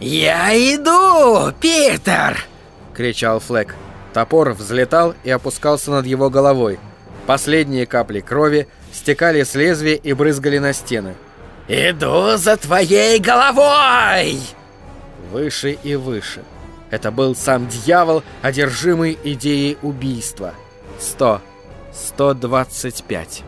«Я иду, Питер!» — кричал Флэк. Топор взлетал и опускался над его головой. Последние капли крови стекали с лезвия и брызгали на стены. «Иду за твоей головой!» Выше и выше. Это был сам дьявол, одержимый идеей убийства. Сто. Сто двадцать пять.